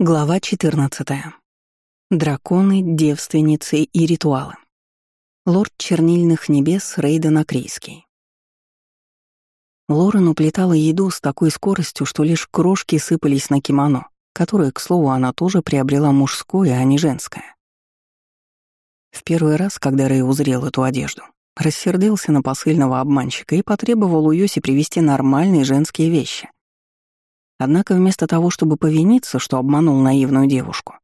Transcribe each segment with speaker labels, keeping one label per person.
Speaker 1: Глава 14. Драконы, девственницы и ритуалы. Лорд Чернильных Небес Рейден Акрийский. Лорен уплетала еду с такой скоростью, что лишь крошки сыпались на кимоно, которое, к слову, она тоже приобрела мужское, а не женское. В первый раз, когда Рэй узрел эту одежду, рассердился на посыльного обманщика и потребовал у Йоси привезти нормальные женские вещи. Однако вместо того, чтобы повиниться, что обманул наивную девушку,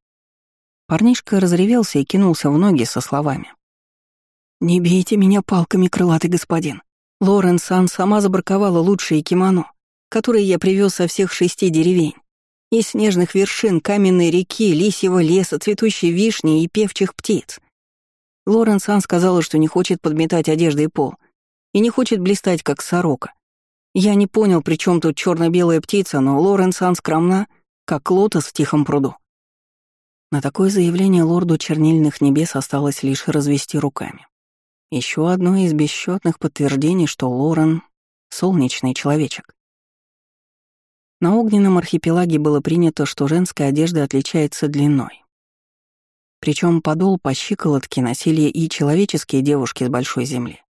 Speaker 1: парнишка разревелся и кинулся в ноги со словами. «Не бейте меня палками, крылатый господин. Лорен Сан сама забраковала лучшие кимоно, которые я привез со всех шести деревень. Из снежных вершин, каменной реки, лисьего леса, цветущей вишни и певчих птиц. Лорен Сан сказала, что не хочет подметать одежды и пол, и не хочет блистать, как сорока, я не понял, при чем тут черно белая птица, но Лоренс Ан скромна, как лотос в тихом пруду. На такое заявление лорду чернильных небес осталось лишь развести руками. Еще одно из бесчетных подтверждений, что Лорен — солнечный человечек. На огненном архипелаге было принято, что женская одежда отличается длиной. Причем подол по щиколотке носили и человеческие девушки с большой земли.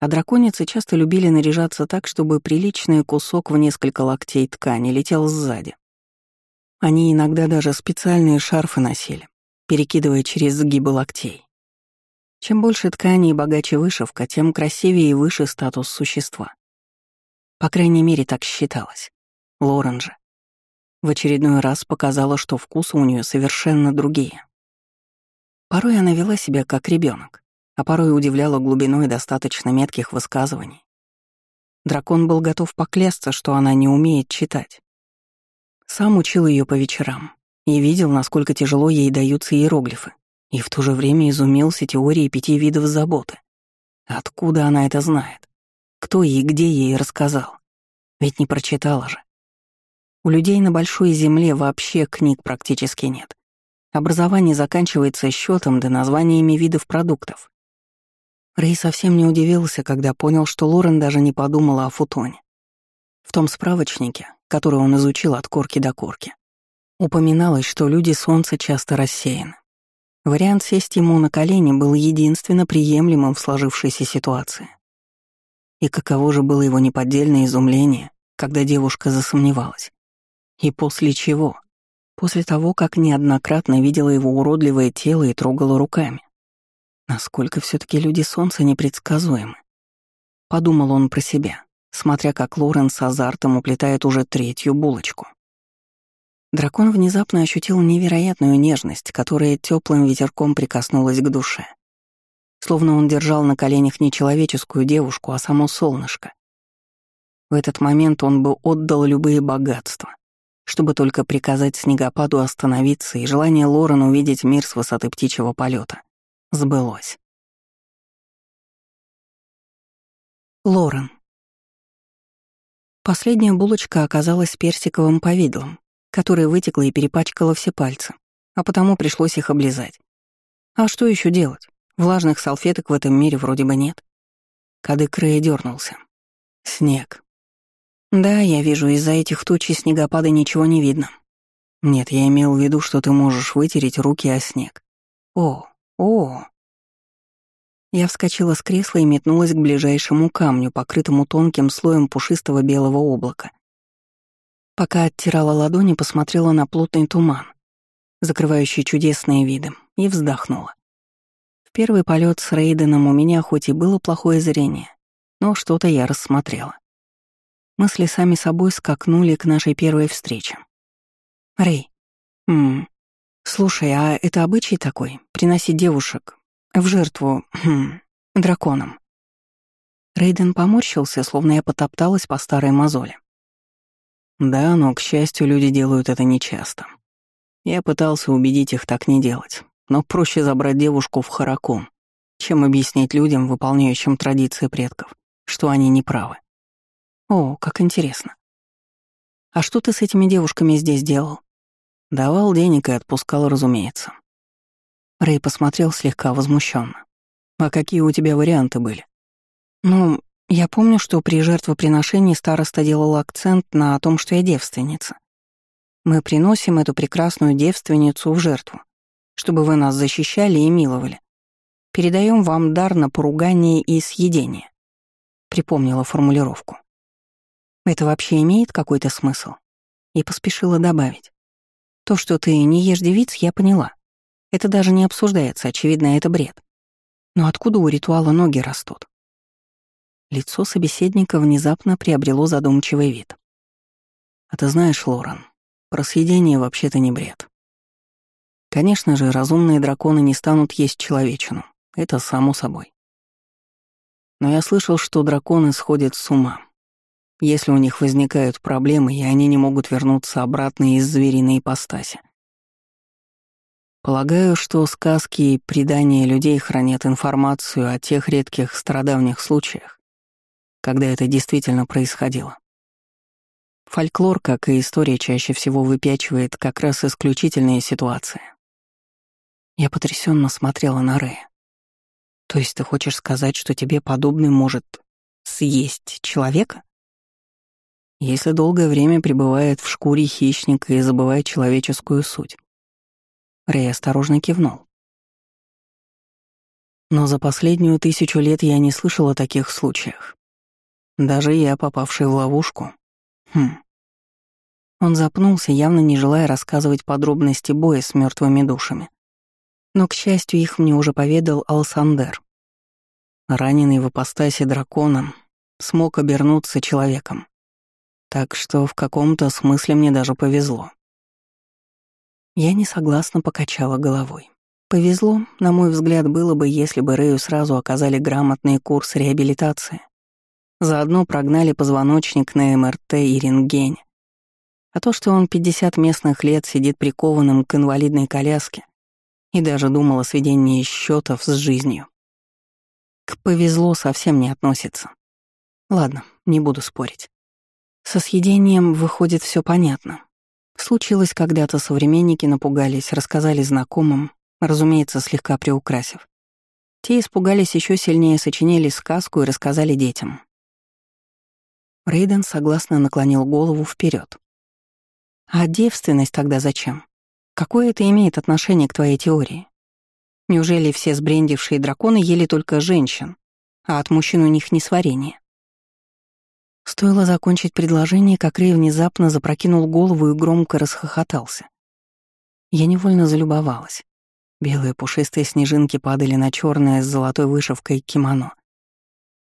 Speaker 1: А драконицы часто любили наряжаться так, чтобы приличный кусок в несколько локтей ткани летел сзади. Они иногда даже специальные шарфы носили, перекидывая через сгибы локтей. Чем больше ткани и богаче вышивка, тем красивее и выше статус существа. По крайней мере, так считалось. Лорен же в очередной раз показала, что вкусы у нее совершенно другие. Порой она вела себя как ребенок, а порой удивляла глубиной достаточно метких высказываний. Дракон был готов поклясться, что она не умеет читать. Сам учил ее по вечерам и видел, насколько тяжело ей даются иероглифы, и в то же время изумился теорией пяти видов заботы. Откуда она это знает? Кто ей где ей рассказал? Ведь не прочитала же. У людей на большой земле вообще книг практически нет. Образование заканчивается счетом да названиями видов продуктов. Рэй совсем не удивился, когда понял, что Лорен даже не подумала о футоне. В том справочнике, который он изучил от корки до корки, упоминалось, что люди Солнца часто рассеяны. Вариант сесть ему на колени был единственно приемлемым в сложившейся ситуации. И каково же было его неподдельное изумление, когда девушка засомневалась. И после чего? После того, как неоднократно видела его уродливое тело и трогала руками. Насколько все таки люди Солнца непредсказуемы. Подумал он про себя, смотря как Лорен с азартом уплетает уже третью булочку. Дракон внезапно ощутил невероятную нежность, которая теплым ветерком прикоснулась к душе. Словно он держал на коленях не человеческую девушку, а само солнышко. В этот момент он бы отдал любые богатства, чтобы только приказать снегопаду остановиться и желание Лорен увидеть мир с высоты птичьего полета сбылось. Лорен. Последняя булочка оказалась персиковым повидлом, которое вытекло и перепачкало все пальцы, а потому пришлось их облизать. А что еще делать? Влажных салфеток в этом мире вроде бы нет. Кадык Рэя дернулся. Снег. Да, я вижу, из-за этих туч и снегопада ничего не видно. Нет, я имел в виду, что ты можешь вытереть руки о снег. О, «О!» Я вскочила с кресла и метнулась к ближайшему камню, покрытому тонким слоем пушистого белого облака. Пока оттирала ладони, посмотрела на плотный туман, закрывающий чудесные виды, и вздохнула. В первый полет с Рейденом у меня хоть и было плохое зрение, но что-то я рассмотрела. Мысли сами собой скакнули к нашей первой встрече. «Рэй, м «Слушай, а это обычай такой — приносить девушек в жертву хм, драконам?» Рейден поморщился, словно я потопталась по старой мозоли. «Да, но, к счастью, люди делают это нечасто. Я пытался убедить их так не делать, но проще забрать девушку в Харакон, чем объяснить людям, выполняющим традиции предков, что они неправы. О, как интересно. А что ты с этими девушками здесь делал? Давал денег и отпускал, разумеется. Рэй посмотрел слегка возмущенно. «А какие у тебя варианты были?» «Ну, я помню, что при жертвоприношении староста делал акцент на том, что я девственница. Мы приносим эту прекрасную девственницу в жертву, чтобы вы нас защищали и миловали. Передаем вам дар на поругание и съедение. Припомнила формулировку. Это вообще имеет какой-то смысл? И поспешила добавить. То, что ты не ешь девиц, я поняла. Это даже не обсуждается, очевидно, это бред. Но откуда у ритуала ноги растут? Лицо собеседника внезапно приобрело задумчивый вид. А ты знаешь, Лорен, просъедение вообще-то не бред. Конечно же, разумные драконы не станут есть человечину. Это само собой. Но я слышал, что драконы сходят с ума. Если у них возникают проблемы, и они не могут вернуться обратно из звериной ипостаси. Полагаю, что сказки и предания людей хранят информацию о тех редких страдавних случаях, когда это действительно происходило. Фольклор, как и история, чаще всего выпячивает как раз исключительные ситуации. Я потрясенно смотрела на Рэя. То есть ты хочешь сказать, что тебе подобный может съесть человека? Если долгое время пребывает в шкуре хищника и забывает человеческую суть. Рэй осторожно кивнул. Но за последнюю тысячу лет я не слышал о таких случаях. Даже я, попавший в ловушку. Хм. Он запнулся, явно не желая рассказывать подробности боя с мертвыми душами. Но, к счастью, их мне уже поведал Алсандер. Раненый в апостасе драконом, смог обернуться человеком. Так что в каком-то смысле мне даже повезло. Я несогласно покачала головой. Повезло, на мой взгляд, было бы, если бы Рэю сразу оказали грамотный курс реабилитации. Заодно прогнали позвоночник на МРТ и рентгене. А то, что он 50 местных лет сидит прикованным к инвалидной коляске и даже думал о сведении счетов с жизнью. К повезло совсем не относится. Ладно, не буду спорить. Со съедением выходит все понятно. Случилось когда-то, современники напугались, рассказали знакомым, разумеется, слегка приукрасив. Те испугались еще сильнее, сочинили сказку и рассказали детям. Рейден согласно наклонил голову вперед. А девственность тогда зачем? Какое это имеет отношение к твоей теории? Неужели все сбрендившие драконы ели только женщин, а от мужчин у них не сварение? Стоило закончить предложение, как Рей внезапно запрокинул голову и громко расхохотался. Я невольно залюбовалась. Белые пушистые снежинки падали на черное с золотой вышивкой кимоно,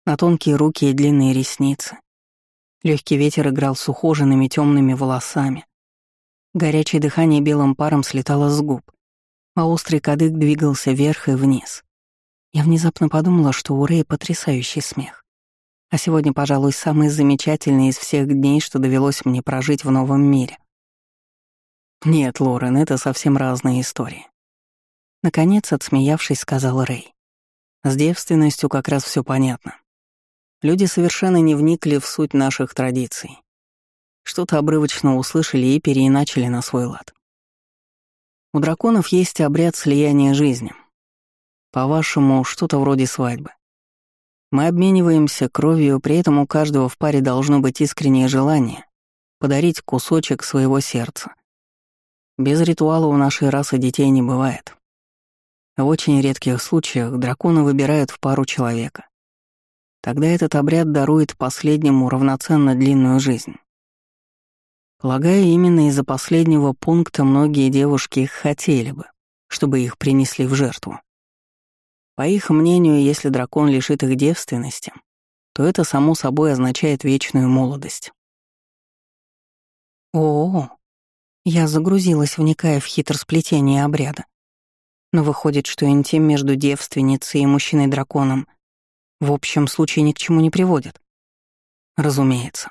Speaker 1: на тонкие руки и длинные ресницы, Легкий ветер играл с ухоженными темными волосами. Горячее дыхание белым паром слетало с губ, а острый кадык двигался вверх и вниз. Я внезапно подумала, что у Рэя потрясающий смех. А сегодня, пожалуй, самый замечательный из всех дней, что довелось мне прожить в новом мире. Нет, Лорен, это совсем разные истории. Наконец, отсмеявшись, сказал Рэй. С девственностью как раз все понятно. Люди совершенно не вникли в суть наших традиций. Что-то обрывочно услышали и переиначили на свой лад. У драконов есть обряд слияния жизни. По-вашему, что-то вроде свадьбы. Мы обмениваемся кровью, при этом у каждого в паре должно быть искреннее желание подарить кусочек своего сердца. Без ритуала у нашей расы детей не бывает. В очень редких случаях драконы выбирают в пару человека. Тогда этот обряд дарует последнему равноценно длинную жизнь. Полагаю, именно из-за последнего пункта многие девушки хотели бы, чтобы их принесли в жертву. По их мнению, если дракон лишит их девственности, то это само собой означает вечную молодость. О, -о, -о. я загрузилась, вникая в хитросплетение обряда. Но выходит, что интим между девственницей и мужчиной-драконом в общем случае ни к чему не приводит. Разумеется.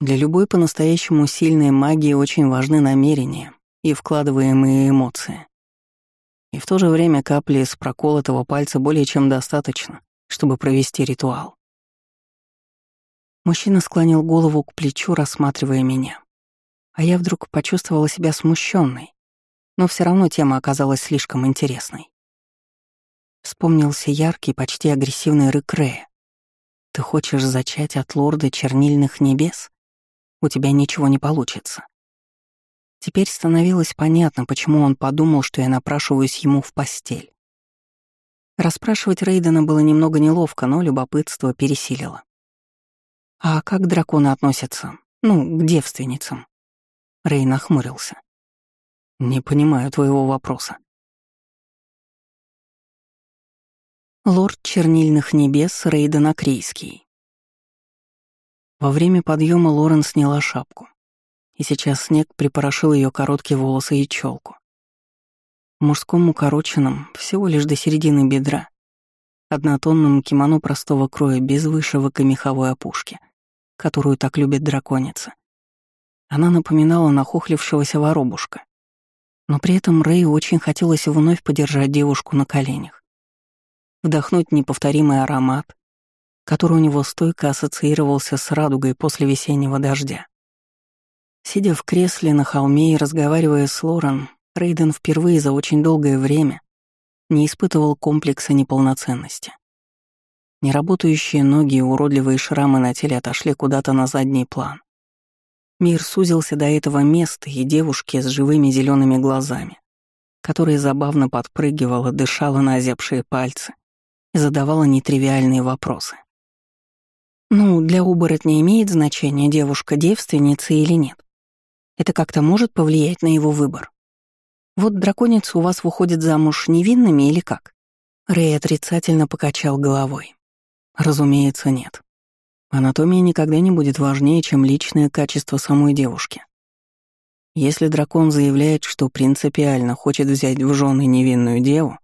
Speaker 1: Для любой по-настоящему сильной магии очень важны намерения и вкладываемые эмоции. И в то же время капли с проколотого пальца более чем достаточно, чтобы провести ритуал. Мужчина склонил голову к плечу, рассматривая меня. А я вдруг почувствовала себя смущенной, но все равно тема оказалась слишком интересной. Вспомнился яркий, почти агрессивный рык Рея. «Ты хочешь зачать от лорда чернильных небес? У тебя ничего не получится. Теперь становилось понятно, почему он подумал, что я напрашиваюсь ему в постель. Расспрашивать Рейдена было немного неловко, но любопытство пересилило. «А как драконы относятся? Ну, к девственницам?» Рей нахмурился. «Не понимаю твоего вопроса». Лорд Чернильных Небес Рейден Акрийский. Во время подъема Лорен сняла шапку, и сейчас снег припорошил ее короткие волосы и челку. В мужском укороченном, всего лишь до середины бедра, однотонном кимоно простого кроя без вышивок и меховой опушки, которую так любит драконица. Она напоминала нахохлившегося воробушка. Но при этом Рэй очень хотелось вновь подержать девушку на коленях. Вдохнуть неповторимый аромат, который у него стойко ассоциировался с радугой после весеннего дождя. Сидя в кресле на холме и разговаривая с Лорен, Рейден впервые за очень долгое время не испытывал комплекса неполноценности. Неработающие ноги и уродливые шрамы на теле отошли куда-то на задний план. Мир сузился до этого места и девушки с живыми зелеными глазами, которая забавно подпрыгивала, дышала на озябшие пальцы и задавала нетривиальные вопросы. «Ну, для оборотня имеет значение, девушка девственница или нет? Это как-то может повлиять на его выбор? Вот драконица у вас выходит замуж невинными или как?» Рэй отрицательно покачал головой. Разумеется, нет. Анатомия никогда не будет важнее, чем личное качество самой девушки. Если дракон заявляет, что принципиально хочет взять в жены невинную деву,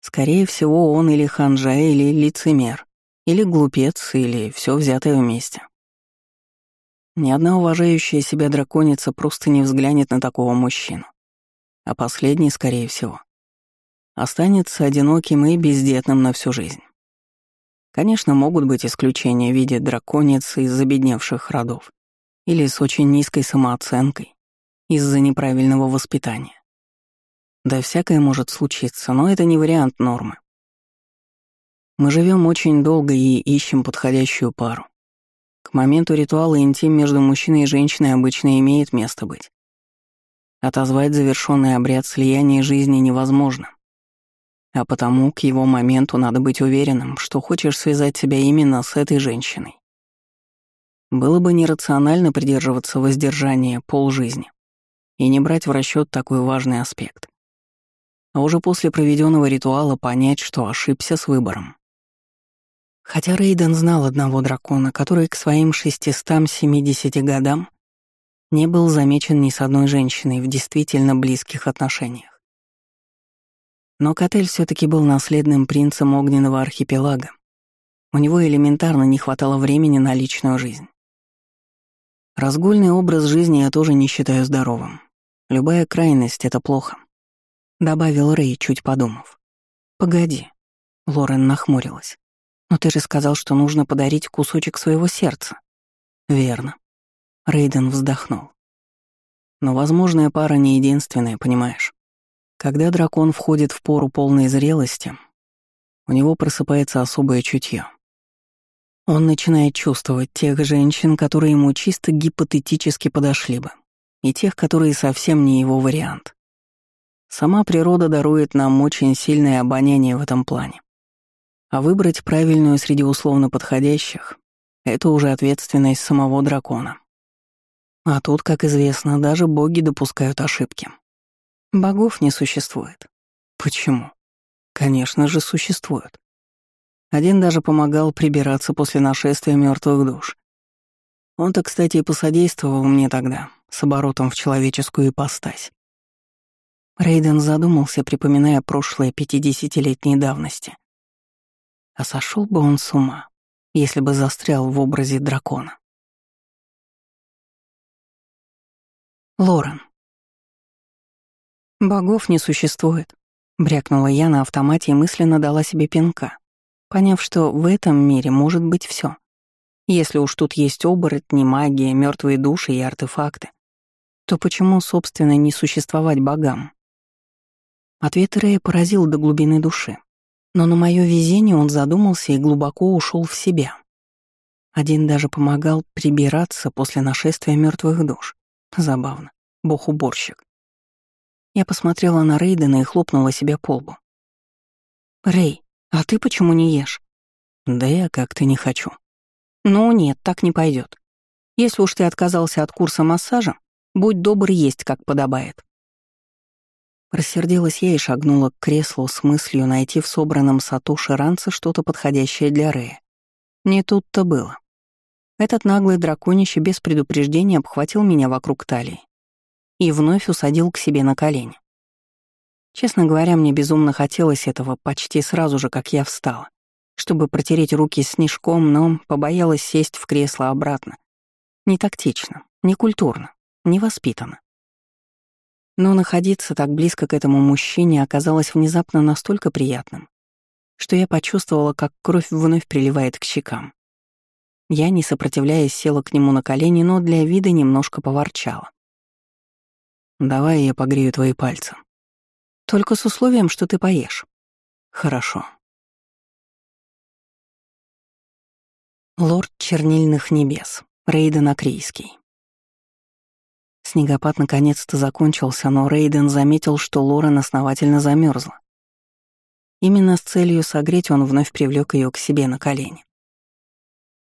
Speaker 1: скорее всего, он или ханжа, или лицемер, или глупец, или все взятое вместе. Ни одна уважающая себя драконица просто не взглянет на такого мужчину. А последний, скорее всего, останется одиноким и бездетным на всю жизнь. Конечно, могут быть исключения в виде драконицы из забедневших родов или с очень низкой самооценкой из-за неправильного воспитания. Да всякое может случиться, но это не вариант нормы. Мы живем очень долго и ищем подходящую пару. К моменту ритуала интим между мужчиной и женщиной обычно имеет место быть. Отозвать завершенный обряд слияния жизни невозможно. А потому к его моменту надо быть уверенным, что хочешь связать себя именно с этой женщиной. Было бы нерационально придерживаться воздержания полжизни и не брать в расчет такой важный аспект. А уже после проведенного ритуала понять, что ошибся с выбором. Хотя Рейден знал одного дракона, который к своим 670 годам не был замечен ни с одной женщиной в действительно близких отношениях. Но Котель все таки был наследным принцем огненного архипелага. У него элементарно не хватало времени на личную жизнь. Разгульный образ жизни я тоже не считаю здоровым. Любая крайность — это плохо. Добавил Рэй, чуть подумав. «Погоди», — Лорен нахмурилась. «Но ты же сказал, что нужно подарить кусочек своего сердца». «Верно». Рейден вздохнул. «Но возможная пара не единственная, понимаешь. Когда дракон входит в пору полной зрелости, у него просыпается особое чутье. Он начинает чувствовать тех женщин, которые ему чисто гипотетически подошли бы, и тех, которые совсем не его вариант. Сама природа дарует нам очень сильное обоняние в этом плане. А выбрать правильную среди условно подходящих — это уже ответственность самого дракона. А тут, как известно, даже боги допускают ошибки. Богов не существует. Почему? Конечно же, существуют. Один даже помогал прибираться после нашествия мертвых душ. Он-то, кстати, и посодействовал мне тогда, с оборотом в человеческую ипостась. Рейден задумался, припоминая прошлое пятидесятилетней давности. А сошел бы он с ума, если бы застрял в образе дракона. Лорен. «Богов не существует», — брякнула я на автомате и мысленно дала себе пинка, поняв, что в этом мире может быть все. Если уж тут есть оборотни, магия, мертвые души и артефакты, то почему, собственно, не существовать богам? Ответ Рэя поразил до глубины души. Но на мое везение он задумался и глубоко ушел в себя. Один даже помогал прибираться после нашествия мертвых душ. Забавно. бог-уборщик. Я посмотрела на Рейдена и хлопнула себя по лбу. «Рей, а ты почему не ешь?»
Speaker 2: «Да я как-то не хочу».
Speaker 1: «Ну нет, так не пойдет. Если уж ты отказался от курса массажа, будь добр есть, как подобает». Рассердилась я и шагнула к креслу с мыслью найти в собранном Сатоши ранце что-то подходящее для Рея. Не тут-то было. Этот наглый драконище без предупреждения обхватил меня вокруг талии и вновь усадил к себе на колени. Честно говоря, мне безумно хотелось этого почти сразу же, как я встала, чтобы протереть руки снежком, но побоялась сесть в кресло обратно. Не тактично, не культурно, не воспитанно. Но находиться так близко к этому мужчине оказалось внезапно настолько приятным, что я почувствовала, как кровь вновь приливает к щекам. Я, не сопротивляясь, села к нему на колени, но для вида немножко поворчала.
Speaker 2: «Давай я погрею твои пальцы».
Speaker 1: «Только с условием, что ты поешь».
Speaker 2: «Хорошо».
Speaker 1: Лорд Чернильных Небес, Рейден Акрийский. Снегопад наконец-то закончился, но Рейден заметил, что Лорен основательно замерзла. Именно с целью согреть он вновь привлек ее к себе на колени.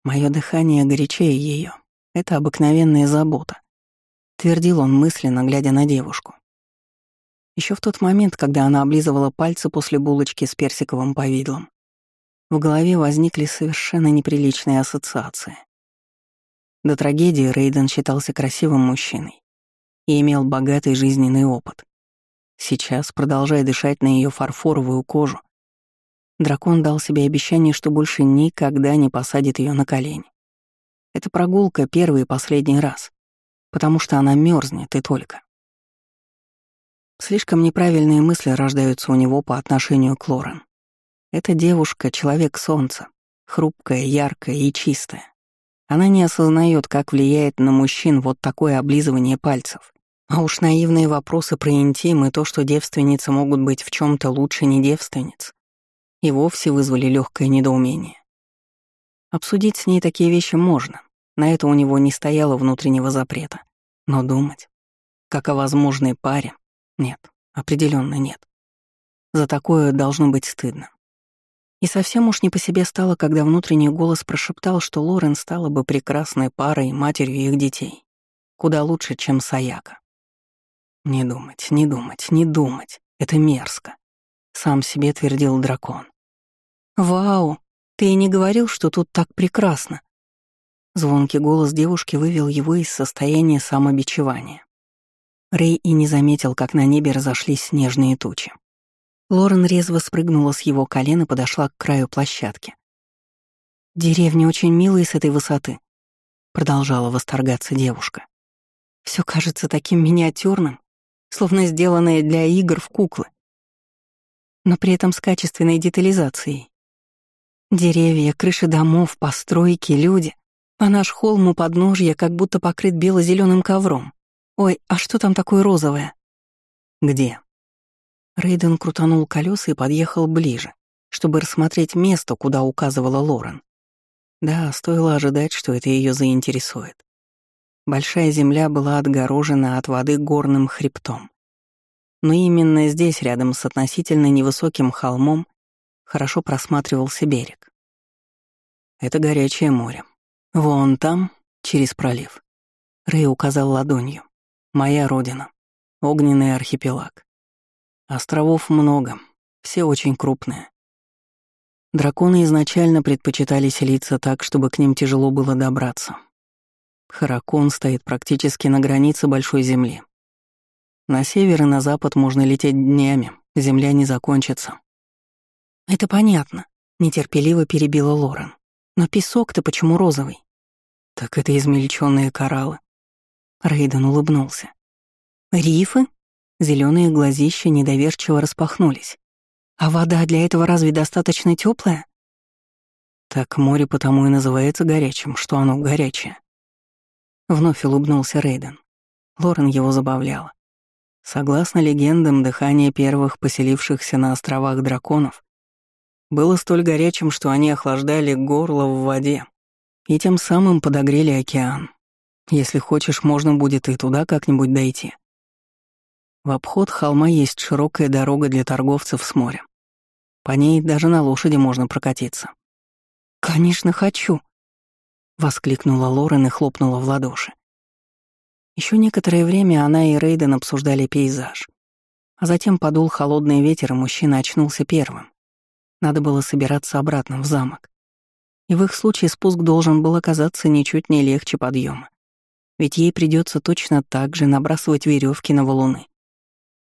Speaker 1: Мое дыхание горячее ее. Это обыкновенная забота. Твердил он мысленно, глядя на девушку. Еще в тот момент, когда она облизывала пальцы после булочки с персиковым повидлом, в голове возникли совершенно неприличные ассоциации. До трагедии Рейден считался красивым мужчиной и имел богатый жизненный опыт. Сейчас, продолжая дышать на ее фарфоровую кожу, дракон дал себе обещание, что больше никогда не посадит ее на колени. Это прогулка первый и последний раз, потому что она мерзнет и только. Слишком неправильные мысли рождаются у него по отношению к Лорен. Эта девушка — человек солнца, хрупкая, яркая и чистая. Она не осознает, как влияет на мужчин вот такое облизывание пальцев. А уж наивные вопросы про интим и то, что девственницы могут быть в чем то лучше не девственниц, и вовсе вызвали легкое недоумение. Обсудить с ней такие вещи можно, на это у него не стояло внутреннего запрета. Но думать, как о возможной паре, нет, определенно нет. За такое должно быть стыдно. И совсем уж не по себе стало, когда внутренний голос прошептал, что Лорен стала бы прекрасной парой, матерью их детей. Куда лучше, чем Саяка. Не думать, не думать, не думать. Это мерзко. Сам себе твердил дракон. «Вау, ты и не говорил, что тут так прекрасно?» Звонкий голос девушки вывел его из состояния самобичевания. Рэй и не заметил, как на небе разошлись снежные тучи. Лорен резво спрыгнула с его колен и подошла к краю площадки. «Деревня очень милая с этой высоты», — продолжала восторгаться девушка. Все кажется таким миниатюрным, словно сделанное для игр в куклы, но при этом с качественной детализацией. Деревья, крыши домов, постройки, люди, а наш холм у подножья как будто покрыт бело-зеленым ковром. Ой, а что там такое розовое?
Speaker 2: Где?
Speaker 1: Рейден крутанул колеса и подъехал ближе, чтобы рассмотреть место, куда указывала Лорен. Да, стоило ожидать, что это ее заинтересует. Большая земля была отгорожена от воды горным хребтом. Но именно здесь, рядом с относительно невысоким холмом, хорошо просматривался берег. Это горячее море. Вон там, через пролив. Рэй указал ладонью. Моя родина. Огненный архипелаг. Островов много, все очень крупные. Драконы изначально предпочитали селиться так, чтобы к ним тяжело было добраться. Харакон стоит практически на границе Большой Земли. На север и на запад можно лететь днями, Земля не закончится. «Это понятно», — нетерпеливо перебила Лорен. «Но песок-то почему розовый?» «Так это измельченные кораллы». Рейден улыбнулся. «Рифы?» Зеленые глазища недоверчиво распахнулись. А вода для этого разве достаточно теплая? Так море потому и называется горячим, что оно горячее. Вновь улыбнулся Рейден. Лорен его забавляла. Согласно легендам, дыхание первых поселившихся на островах драконов было столь горячим, что они охлаждали горло в воде и тем самым подогрели океан. Если хочешь, можно будет и туда как-нибудь дойти. В обход холма есть широкая дорога для торговцев с морем. По ней даже на лошади можно прокатиться.
Speaker 2: «Конечно, хочу!» — воскликнула Лорен и хлопнула в ладоши. Еще некоторое время она и Рейден обсуждали пейзаж. А затем подул холодный ветер, и мужчина очнулся первым. Надо было собираться обратно в замок. И в их случае спуск должен был оказаться ничуть не легче подъема. Ведь ей придется точно так же набрасывать веревки на валуны.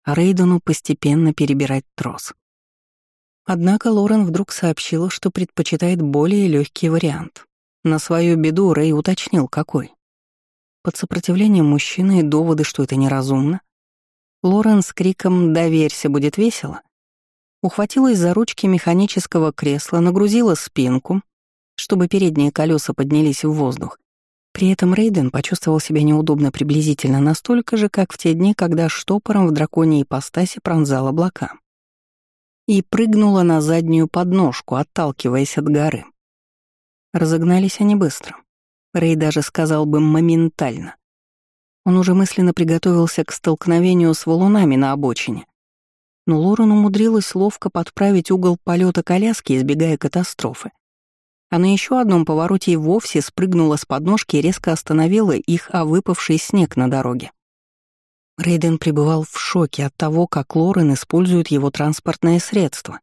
Speaker 2: Рейдену постепенно перебирать трос. Однако Лорен вдруг сообщила, что предпочитает более легкий вариант. На свою беду Рэй уточнил, какой. Под сопротивлением мужчины и доводы, что это неразумно, Лорен с криком «Доверься, будет весело!» ухватилась за ручки механического кресла, нагрузила спинку, чтобы передние колеса поднялись в воздух. При этом Рейден почувствовал себя неудобно приблизительно настолько же, как в те дни, когда штопором в драконьей ипостаси пронзал облака. И прыгнула на заднюю подножку, отталкиваясь от горы. Разогнались они быстро. Рэй даже сказал бы моментально. Он уже мысленно приготовился к столкновению с валунами на обочине. Но Лорен умудрилась ловко подправить угол полета коляски, избегая катастрофы. А на еще одном повороте и вовсе спрыгнула с подножки и резко остановила их о выпавший снег на дороге. Рейден пребывал в шоке от того, как Лорен использует его транспортное средство.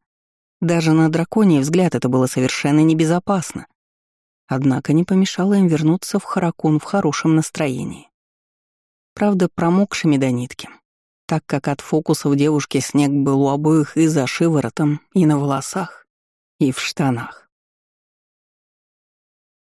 Speaker 2: Даже на драконий взгляд это было совершенно небезопасно. Однако не помешало им вернуться в Харакун в хорошем настроении. Правда, промокшими до нитки, так как от фокусов девушки снег был у обоих и за шиворотом, и на волосах, и в штанах.